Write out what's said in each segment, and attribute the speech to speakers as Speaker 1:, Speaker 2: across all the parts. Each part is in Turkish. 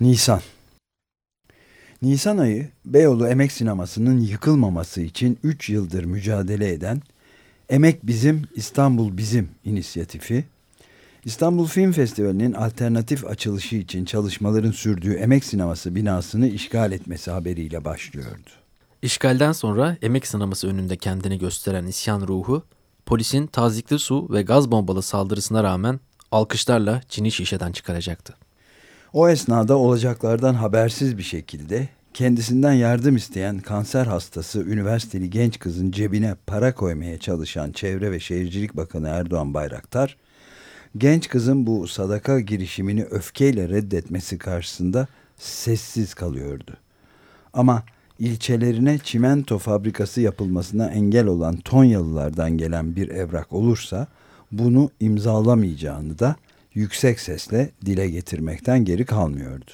Speaker 1: Nisan Nisan ayı Beyoğlu Emek Sineması'nın yıkılmaması için 3 yıldır mücadele eden Emek Bizim, İstanbul Bizim inisiyatifi, İstanbul Film Festivali'nin alternatif açılışı için çalışmaların sürdüğü Emek Sineması binasını işgal etmesi haberiyle başlıyordu.
Speaker 2: İşgalden sonra Emek Sineması önünde kendini gösteren isyan ruhu, polisin tazikli su ve gaz bombalı saldırısına rağmen alkışlarla cini şişeden çıkaracaktı.
Speaker 1: O esnada olacaklardan habersiz bir şekilde kendisinden yardım isteyen kanser hastası üniversiteli genç kızın cebine para koymaya çalışan Çevre ve Şehircilik Bakanı Erdoğan Bayraktar, genç kızın bu sadaka girişimini öfkeyle reddetmesi karşısında sessiz kalıyordu. Ama ilçelerine çimento fabrikası yapılmasına engel olan Tonyalılardan gelen bir evrak olursa bunu imzalamayacağını da yüksek sesle dile getirmekten geri kalmıyordu.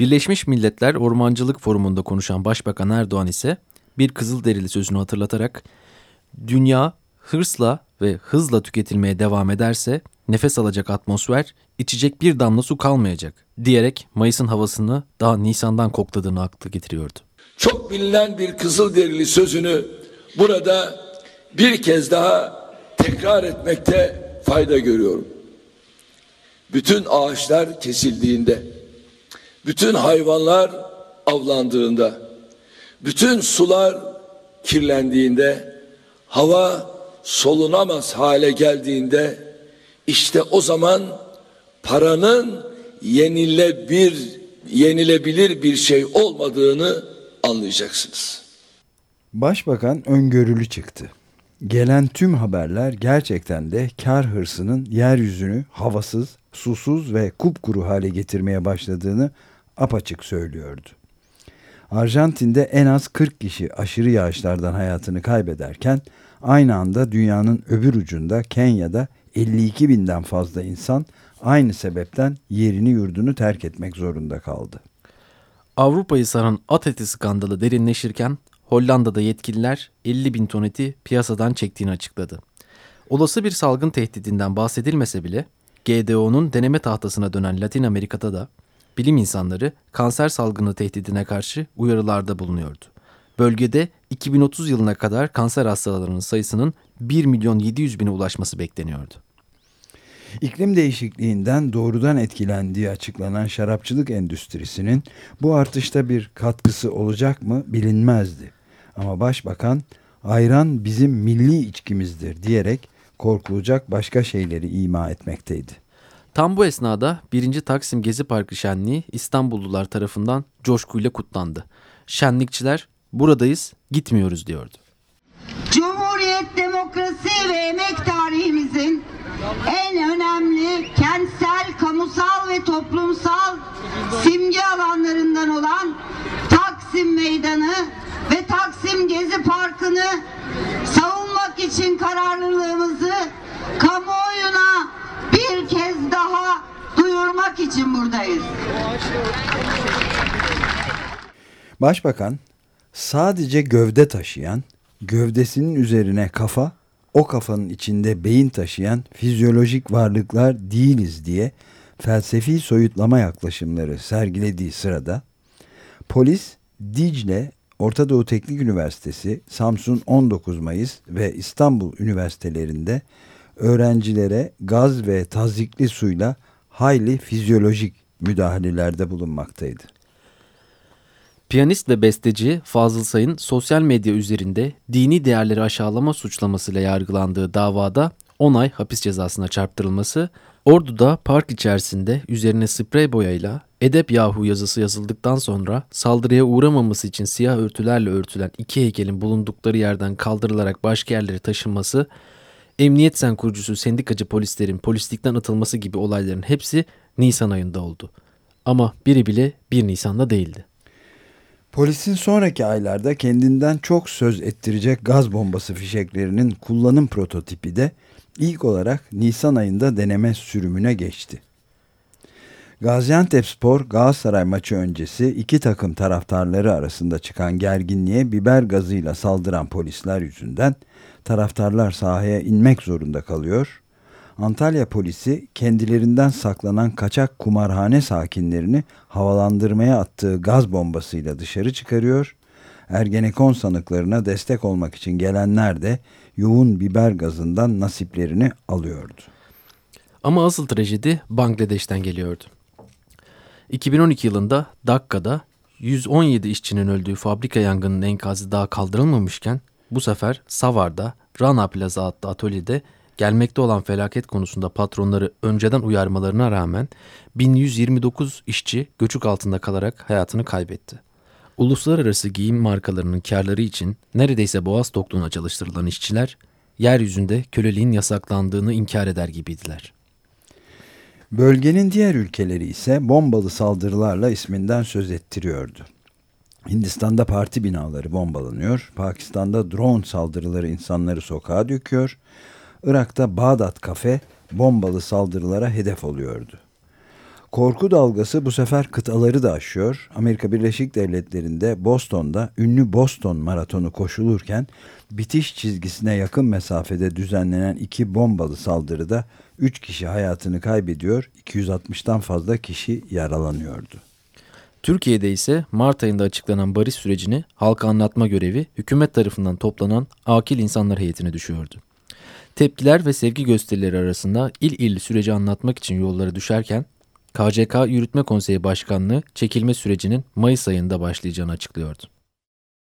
Speaker 2: Birleşmiş Milletler Ormancılık Forumu'nda konuşan Başbakan Erdoğan ise bir Kızılderili sözünü hatırlatarak dünya hırsla ve hızla tüketilmeye devam ederse nefes alacak atmosfer, içecek bir damla su kalmayacak diyerek Mayıs'ın havasını daha Nisan'dan kokladığını aklı getiriyordu.
Speaker 3: Çok bilinen bir Kızılderili sözünü burada bir kez daha tekrar etmekte fayda görüyorum. Bütün ağaçlar kesildiğinde, bütün hayvanlar avlandığında, bütün sular kirlendiğinde, hava solunamaz hale geldiğinde işte o zaman paranın yenile bir yenilebilir bir şey olmadığını anlayacaksınız.
Speaker 1: Başbakan öngörülü çıktı. Gelen tüm haberler gerçekten de kar hırsının yeryüzünü havasız, susuz ve kupkuru hale getirmeye başladığını apaçık söylüyordu. Arjantin'de en az 40 kişi aşırı yağışlardan hayatını kaybederken aynı anda dünyanın öbür ucunda Kenya'da 52 binden fazla insan aynı sebepten yerini yurdunu terk etmek zorunda kaldı.
Speaker 2: Avrupa'yı saran at eti skandalı derinleşirken Hollanda'da yetkililer 50 bin ton eti piyasadan çektiğini açıkladı. Olası bir salgın tehdidinden bahsedilmese bile GDO'nun deneme tahtasına dönen Latin Amerika'da da bilim insanları kanser salgını tehdidine karşı uyarılarda bulunuyordu. Bölgede 2030 yılına kadar kanser hastalarının sayısının 1 milyon 700 bine ulaşması bekleniyordu.
Speaker 1: İklim değişikliğinden doğrudan etkilendiği açıklanan şarapçılık endüstrisinin bu artışta bir katkısı olacak mı bilinmezdi. Ama başbakan ayran bizim milli içkimizdir diyerek korkulacak başka şeyleri ima etmekteydi.
Speaker 2: Tam bu esnada 1. Taksim Gezi Parkı şenliği İstanbullular tarafından coşkuyla kutlandı. Şenlikçiler buradayız gitmiyoruz diyordu.
Speaker 4: Cumhuriyet, demokrasi ve emek tarihimizin en önemli kentsel, kamusal ve toplumsal simge alanlarından olan Taksim Meydanı ve Taksim Gezi Parkı'nı savunmak için kararlılığımızı kamuoyuna bir kez daha duyurmak için buradayız.
Speaker 1: Başbakan sadece gövde taşıyan, gövdesinin üzerine kafa, o kafanın içinde beyin taşıyan fizyolojik varlıklar değiliz diye felsefi soyutlama yaklaşımları sergilediği sırada polis Dicle Orta Doğu Teknik Üniversitesi, Samsun 19 Mayıs ve İstanbul Üniversitelerinde öğrencilere gaz ve tazikli suyla hayli fizyolojik müdahalelerde bulunmaktaydı.
Speaker 2: Piyanist ve besteci Fazıl Say'ın sosyal medya üzerinde dini değerleri aşağılama suçlamasıyla yargılandığı davada 10 ay hapis cezasına çarptırılması, Ordu'da park içerisinde üzerine sprey boyayla Edep Yahu yazısı yazıldıktan sonra saldırıya uğramaması için siyah örtülerle örtülen iki heykelin bulundukları yerden kaldırılarak başka yerlere taşınması, Emniyet Sen kurucusu sendikacı polislerin polislikten atılması gibi olayların hepsi Nisan ayında oldu. Ama biri bile 1 Nisan'da değildi.
Speaker 1: Polisin sonraki aylarda kendinden çok söz ettirecek gaz bombası fişeklerinin kullanım prototipi de ilk olarak Nisan ayında deneme sürümüne geçti. Gaziantepspor Galatasaray maçı öncesi iki takım taraftarları arasında çıkan gerginliğe biber gazıyla saldıran polisler yüzünden taraftarlar sahaya inmek zorunda kalıyor. Antalya polisi kendilerinden saklanan kaçak kumarhane sakinlerini havalandırmaya attığı gaz bombasıyla dışarı çıkarıyor. Ergenekon sanıklarına destek olmak için gelenler de yoğun biber gazından nasiplerini alıyordu.
Speaker 2: Ama asıl trajedi Bangladeş'ten geliyordu. 2012 yılında Dakka'da 117 işçinin öldüğü fabrika yangının enkazı daha kaldırılmamışken bu sefer Savar'da Rana Plaza adlı atölyede gelmekte olan felaket konusunda patronları önceden uyarmalarına rağmen 1129 işçi göçük altında kalarak hayatını kaybetti. Uluslararası giyim markalarının karları için neredeyse boğaz tokluğuna çalıştırılan işçiler yeryüzünde köleliğin yasaklandığını inkar eder gibiydiler.
Speaker 1: Bölgenin diğer ülkeleri ise bombalı saldırılarla isminden söz ettiriyordu. Hindistan'da parti binaları bombalanıyor, Pakistan'da drone saldırıları insanları sokağa döküyor, Irak'ta Bağdat kafe bombalı saldırılara hedef oluyordu. Korku dalgası bu sefer kıtaları da aşıyor. Amerika Birleşik Devletleri'nde Boston'da ünlü Boston maratonu koşulurken bitiş çizgisine yakın mesafede düzenlenen iki bombalı saldırıda 3 kişi hayatını kaybediyor, 260'tan fazla kişi yaralanıyordu.
Speaker 2: Türkiye'de ise Mart ayında açıklanan barış sürecini halka anlatma görevi hükümet tarafından toplanan akil insanlar heyetine düşüyordu. Tepkiler ve sevgi gösterileri arasında il il süreci anlatmak için yollara düşerken KCK Yürütme Konseyi Başkanlığı çekilme sürecinin Mayıs ayında başlayacağını açıklıyordu.